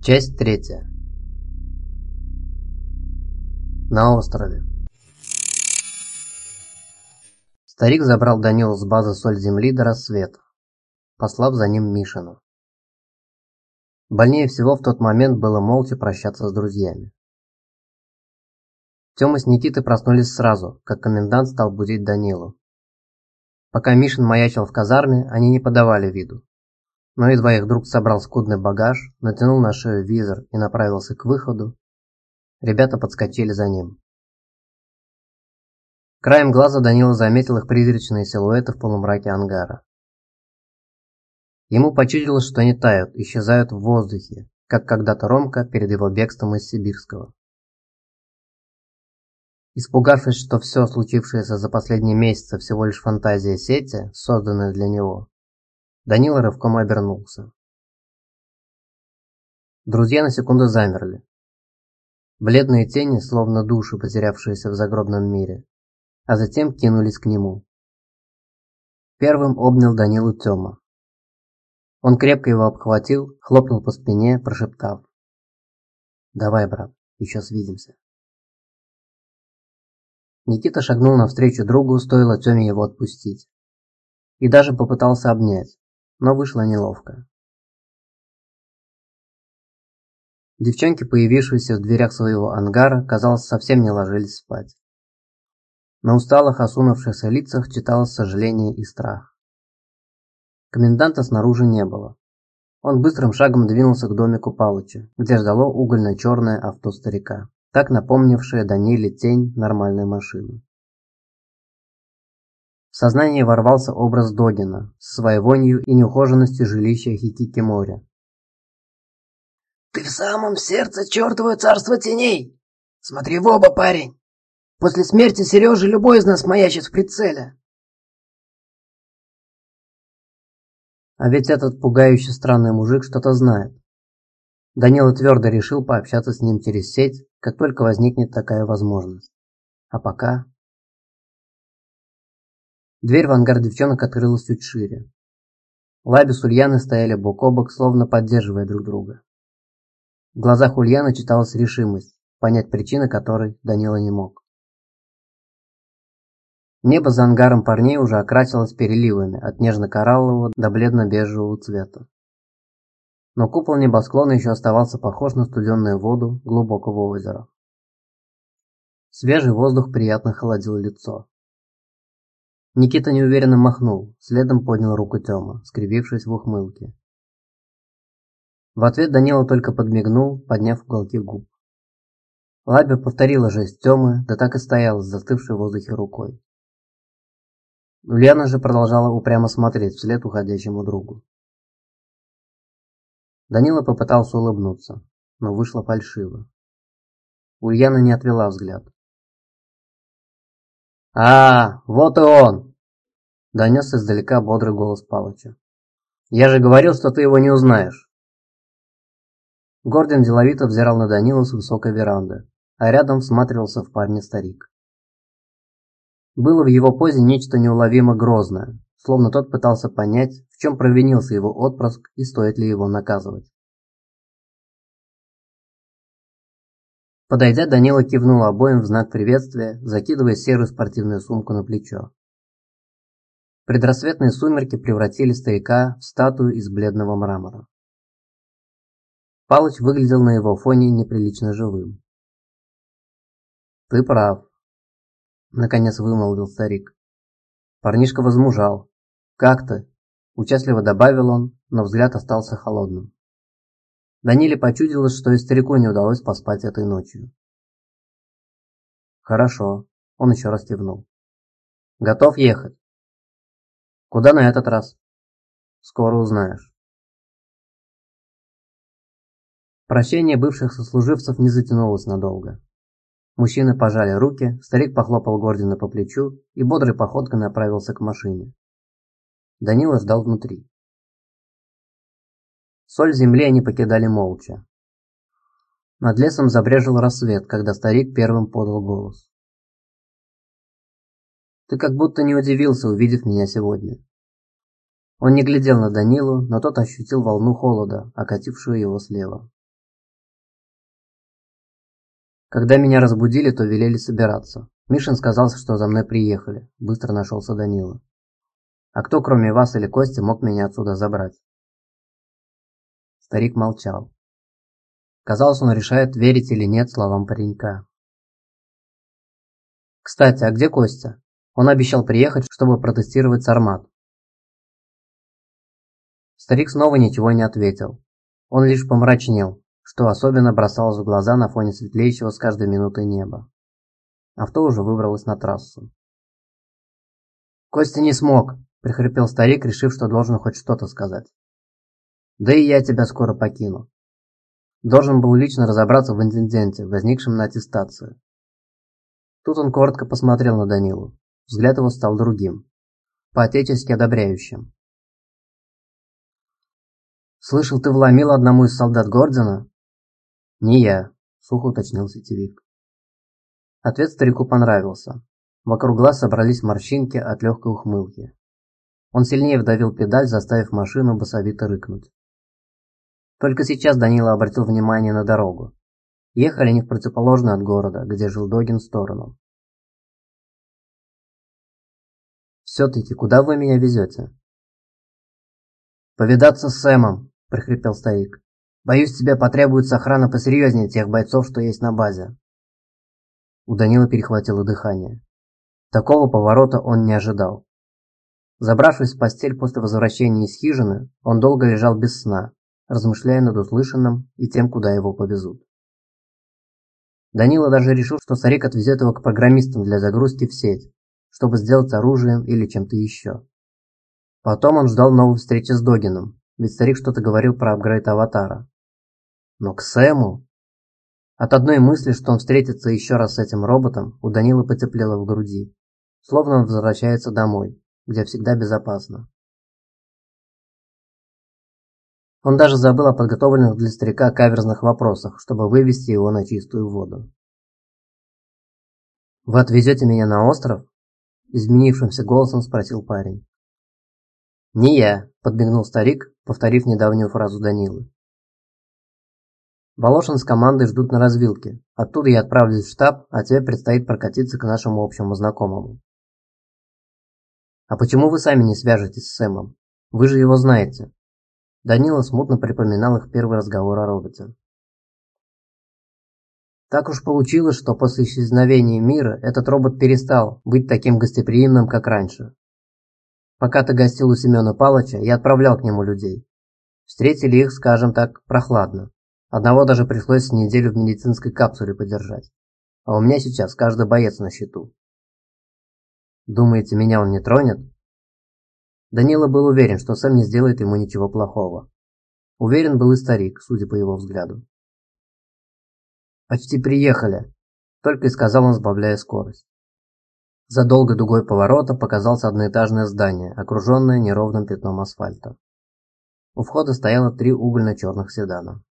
Часть третья. На острове. Старик забрал Данилу с базы Соль Земли до рассвета, послав за ним Мишину. Больнее всего в тот момент было молча прощаться с друзьями. Тёма с Никитой проснулись сразу, как комендант стал будить Данилу. Пока Мишин маячил в казарме, они не подавали виду. Но едва их друг собрал скудный багаж, натянул на шею визор и направился к выходу, ребята подскочили за ним. Краем глаза Данила заметил их призрачные силуэты в полумраке ангара. Ему почудилось, что они тают, исчезают в воздухе, как когда-то Ромка перед его бегством из Сибирского. Испугавшись, что все случившееся за последние месяцы всего лишь фантазия сети, созданная для него, Данила рывком обернулся. Друзья на секунду замерли. Бледные тени, словно души, потерявшиеся в загробном мире, а затем кинулись к нему. Первым обнял Данилу Тёма. Он крепко его обхватил, хлопнул по спине, прошептав. «Давай, брат, еще свидимся». Никита шагнул навстречу другу, стоило Тёме его отпустить. И даже попытался обнять, но вышло неловко. Девчонки, появившиеся в дверях своего ангара, казалось, совсем не ложились спать. На усталых, осунувшихся лицах читалось сожаление и страх. Коменданта снаружи не было. Он быстрым шагом двинулся к домику Палыча, где ждало угольно-черное авто старика так напомнившая Даниле тень нормальной машины. В сознание ворвался образ Догина с своей вонью и неухоженностью жилища Хикикимори. «Ты в самом сердце чертовое царство теней! Смотри в оба, парень! После смерти Сережи любой из нас маячит в прицеле!» А ведь этот пугающий странный мужик что-то знает. Данила твердо решил пообщаться с ним через сеть, как только возникнет такая возможность. А пока... Дверь в ангар девчонок открылась чуть шире. Лаби с Ульяной стояли бок о бок, словно поддерживая друг друга. В глазах Ульяны читалась решимость, понять причины которой Данила не мог. Небо за ангаром парней уже окрасилось переливами от нежно-кораллового до бледно-бежевого цвета но купол небосклона еще оставался похож на студенную воду глубокого озера. Свежий воздух приятно холодил лицо. Никита неуверенно махнул, следом поднял руку Тёма, скривившись в ухмылке. В ответ Данила только подмигнул, подняв уголки губ. Лаби повторила жест Тёмы, да так и стояла с застывшей в воздухе рукой. Ульяна же продолжала упрямо смотреть вслед уходящему другу. Данила попытался улыбнуться, но вышло фальшиво. Ульяна не отвела взгляд. «А, вот и он!» Донесся издалека бодрый голос Палыча. «Я же говорил, что ты его не узнаешь!» Гордон деловито взирал на Данила с высокой веранды, а рядом всматривался в парня старик. Было в его позе нечто неуловимо грозное, словно тот пытался понять, в чем провинился его отпрыск и стоит ли его наказывать. Подойдя, Данила кивнул обоим в знак приветствия, закидывая серую спортивную сумку на плечо. Предрассветные сумерки превратили старика в статую из бледного мрамора. Палыч выглядел на его фоне неприлично живым. «Ты прав», — наконец вымолвил старик. Парнишка возмужал. «Как ты?» – участливо добавил он, но взгляд остался холодным. Даниле почудилось, что и старику не удалось поспать этой ночью. «Хорошо», – он еще раз кивнул. «Готов ехать?» «Куда на этот раз?» «Скоро узнаешь». Прощение бывших сослуживцев не затянулось надолго. Мужчины пожали руки, старик похлопал Гордина по плечу и бодрой походкой направился к машине. Данила ждал внутри. Соль земли они покидали молча. Над лесом забрежил рассвет, когда старик первым подал голос. «Ты как будто не удивился, увидев меня сегодня». Он не глядел на Данилу, но тот ощутил волну холода, окатившую его слева. Когда меня разбудили, то велели собираться. Мишин сказал, что за мной приехали. Быстро нашелся Данила. А кто, кроме вас или Кости, мог меня отсюда забрать? Старик молчал. Казалось, он решает, верить или нет словам паренька. Кстати, а где Костя? Он обещал приехать, чтобы протестировать Сармат. Старик снова ничего не ответил. Он лишь помрачнел, что особенно бросалось в глаза на фоне светлеющего с каждой минутой неба. Авто уже выбралось на трассу. «Костя не смог!» – прихрипел старик, решив, что должен хоть что-то сказать. «Да и я тебя скоро покину. Должен был лично разобраться в инциденте, возникшем на аттестацию. Тут он коротко посмотрел на Данилу. Взгляд его стал другим, по-отечески одобряющим. «Слышал, ты вломил одному из солдат Гордона?» «Не я», — сухо уточнил сетевик. Ответ старику понравился. Вокруг глаз собрались морщинки от легкой ухмылки. Он сильнее вдавил педаль, заставив машину басовито рыкнуть. Только сейчас Данила обратил внимание на дорогу. Ехали не в противоположную от города, где жил Догин, сторону. «Все-таки куда вы меня везете?» «Повидаться с Сэмом», – прихрипел старик. «Боюсь, тебе потребуется охрана посерьезнее тех бойцов, что есть на базе». У Данила перехватило дыхание. Такого поворота он не ожидал. Забравшись в постель после возвращения из хижины, он долго лежал без сна, размышляя над услышанным и тем, куда его повезут. Данила даже решил, что старик отвезет его к программистам для загрузки в сеть, чтобы сделать оружием или чем-то еще. Потом он ждал новой встречи с Догином, ведь старик что-то говорил про апгрейд аватара. Но к Сэму... От одной мысли, что он встретится еще раз с этим роботом, у Данила потеплело в груди. Словно он возвращается домой, где всегда безопасно. Он даже забыл о подготовленных для старика каверзных вопросах, чтобы вывести его на чистую воду. «Вы отвезете меня на остров?» Изменившимся голосом спросил парень. «Не я», – подмигнул старик, повторив недавнюю фразу Данилы. Волошин с командой ждут на развилке. Оттуда я отправлюсь в штаб, а тебе предстоит прокатиться к нашему общему знакомому. А почему вы сами не свяжетесь с Сэмом? Вы же его знаете. Данила смутно припоминал их первый разговор о роботе. Так уж получилось, что после исчезновения мира этот робот перестал быть таким гостеприимным, как раньше. Пока ты гостил у Семена Палыча, я отправлял к нему людей. Встретили их, скажем так, прохладно. Одного даже пришлось неделю в медицинской капсуле подержать. А у меня сейчас каждый боец на счету. Думаете, меня он не тронет? Данила был уверен, что Сэм не сделает ему ничего плохого. Уверен был и старик, судя по его взгляду. «Почти приехали», – только и сказал он, сбавляя скорость. За долгой дугой поворота показалось одноэтажное здание, окруженное неровным пятном асфальта. У входа стояло три угольно-черных седана.